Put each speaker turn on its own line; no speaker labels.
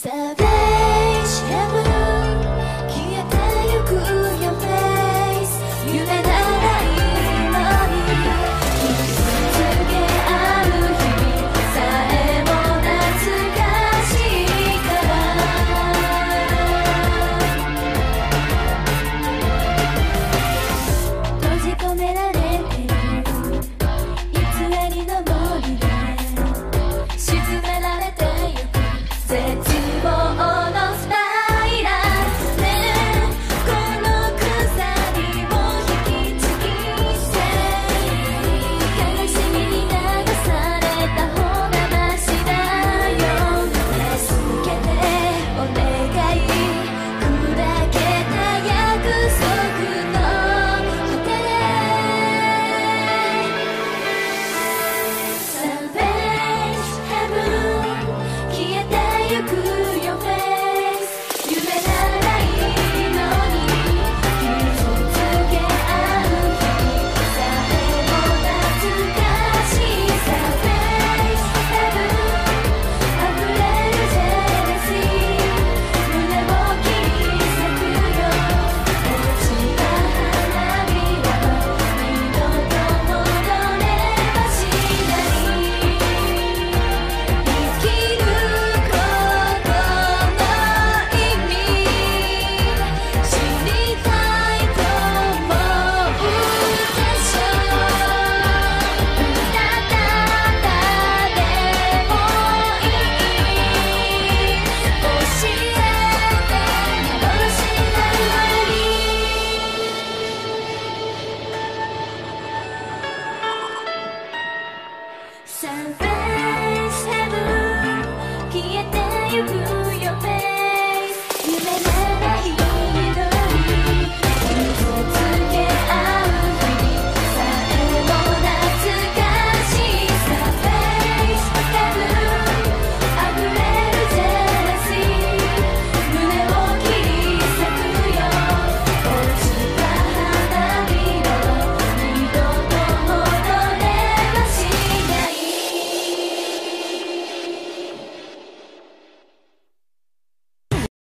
Seven.